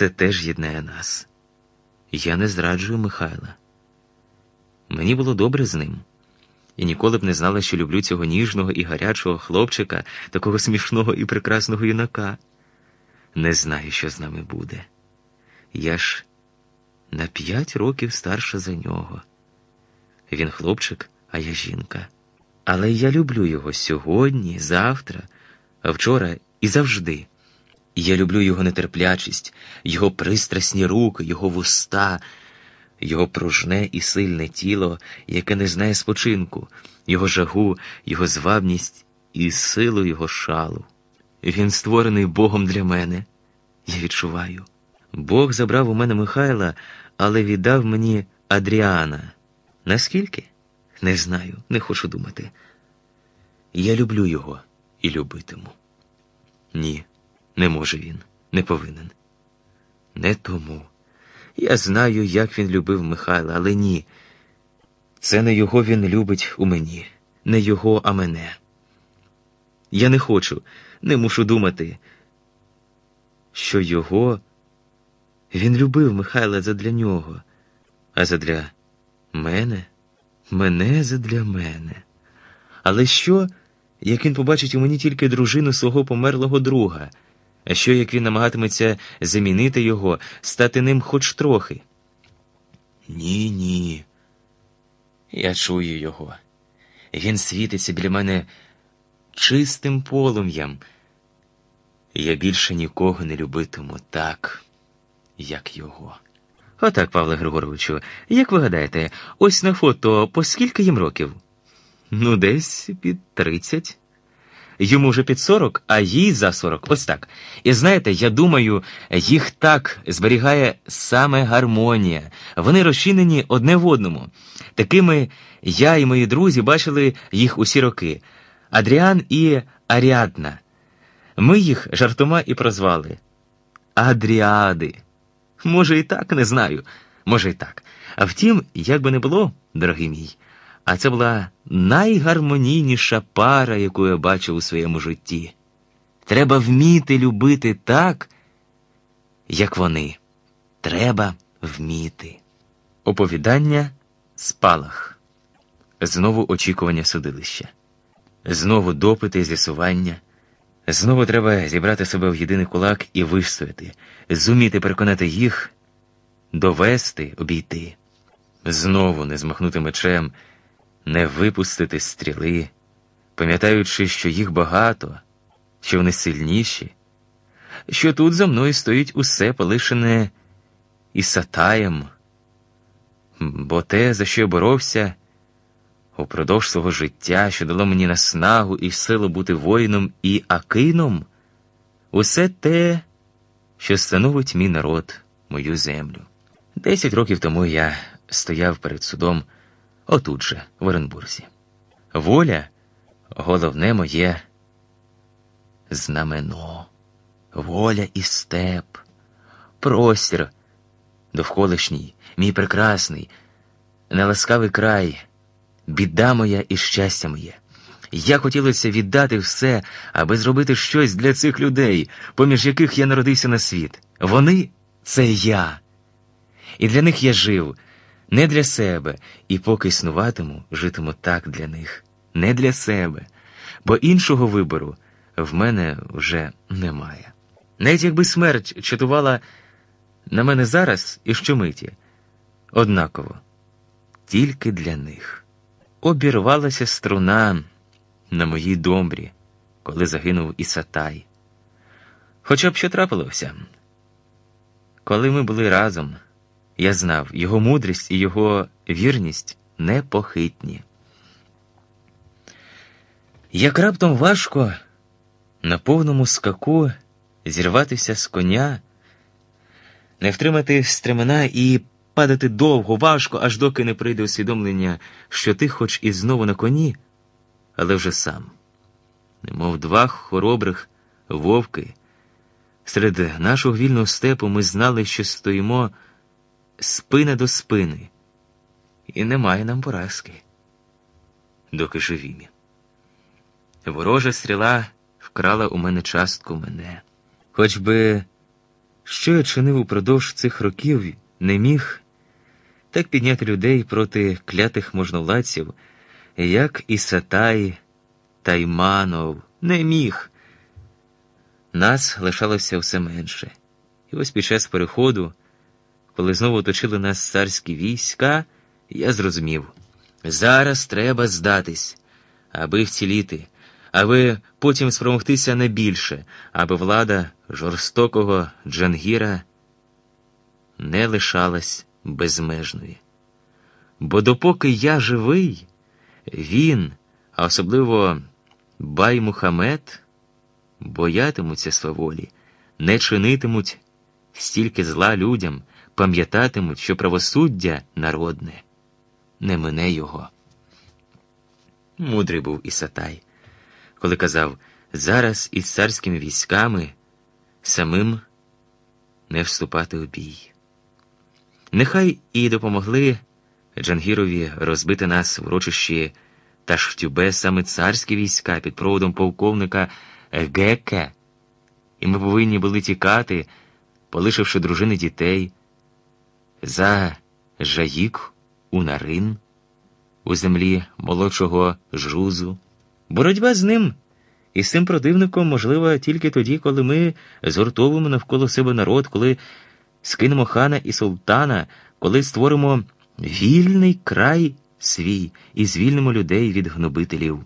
це теж єднає нас. Я не зраджую Михайла. Мені було добре з ним, і ніколи б не знала, що люблю цього ніжного і гарячого хлопчика, такого смішного і прекрасного юнака. Не знаю, що з нами буде. Я ж на п'ять років старша за нього. Він хлопчик, а я жінка. Але я люблю його сьогодні, завтра, вчора і завжди. Я люблю його нетерплячість, його пристрасні руки, його вуста, його пружне і сильне тіло, яке не знає спочинку, його жагу, його звабність і силу його шалу. Він створений Богом для мене. Я відчуваю. Бог забрав у мене Михайла, але віддав мені Адріана. Наскільки? Не знаю, не хочу думати. Я люблю його і любитиму. Ні, не може він, не повинен. Не тому. Я знаю, як він любив Михайла, але ні. Це не його він любить у мені, не його, а мене. Я не хочу, не мушу думати, що його він любив Михайла задля нього, а задля мене, мене задля мене. Але що, як він побачить у мені тільки дружину свого померлого друга? А що, як він намагатиметься замінити його, стати ним хоч трохи? Ні, ні. Я чую його. Він світиться біля мене чистим полум'ям. Я більше нікого не любитиму так, як його. Отак, Павле Григоровичу, як ви гадаєте, ось на фото по скільки їм років? Ну, десь під тридцять. Йому вже під сорок, а їй за сорок. Ось так. І знаєте, я думаю, їх так зберігає саме гармонія. Вони розчинені одне в одному. Такими я і мої друзі бачили їх усі роки. Адріан і Аріадна. Ми їх жартома і прозвали. Адріади. Може, і так, не знаю. Може, і так. А втім, як би не було, дорогий мій. А це була найгармонійніша пара, яку я бачив у своєму житті. Треба вміти любити так, як вони. Треба вміти. Оповідання спалах. Знову очікування судилища. Знову допити з'ясування. Знову треба зібрати себе в єдиний кулак і вистояти, зуміти переконати їх, довести, обійти. Знову не змахнути мечем не випустити стріли, пам'ятаючи, що їх багато, що вони сильніші, що тут за мною стоїть усе полишене і сатаєм, бо те, за що я боровся, упродовж свого життя, що дало мені наснагу і силу бути воїном і акином, усе те, що становить мій народ, мою землю. Десять років тому я стояв перед судом отут же, в Оренбурзі. Воля головне моє знамено, воля і степ, простір довколишній, мій прекрасний, неласкавий край, біда моя і щастя моє. Я хотілося віддати все, аби зробити щось для цих людей, поміж яких я народився на світ. Вони це я. І для них я жив не для себе, і поки існуватиму, житиму так для них, не для себе, бо іншого вибору в мене вже немає. Навіть якби смерть чатувала на мене зараз і щомиті, однаково, тільки для них. Обірвалася струна на моїй домбрі, коли загинув Ісатай. Хоча б що трапилося, коли ми були разом. Я знав, його мудрість і його вірність непохитні. Як раптом важко на повному скаку зірватися з коня, не втримати стремена і падати довго, важко, аж доки не прийде усвідомлення, що ти, хоч і знову на коні, але вже сам, немов два хоробрих вовки. Серед нашого вільного степу ми знали, що стоїмо спина до спини, і немає нам поразки, доки живімі. Ворожа стріла вкрала у мене частку мене, хоч би Що я чинив упродовж цих років, не міг так підняти людей проти клятих можновладців, як і Сатай Тайманов, не міг. Нас лишалося все менше. І ось під час переходу, коли знову оточили нас царські війська, я зрозумів зараз треба здатись, аби вціліти, аби потім спромогтися не більше, аби влада жорстокого Джангіра не лишалась безмежною. Бо допоки я живий, він, а особливо Бай Мухамед, боятимуться сваволі, не чинитимуть стільки зла людям, пам'ятатимуть, що правосуддя народне, не мине його. Мудрий був і Сатай, коли казав зараз із царськими військами самим не вступати у бій. Нехай і допомогли Джангірові розбити нас в урочищі Ташхтюбе саме царські війська під проводом полковника Геке, і ми повинні були тікати, полишивши дружини дітей, за Жаїк у Нарин, у землі молодшого жузу. Боротьба з ним і з цим противником можлива тільки тоді, коли ми згуртовуємо навколо себе народ, коли скинемо хана і султана, коли створимо вільний край свій і звільнимо людей від гнобителів.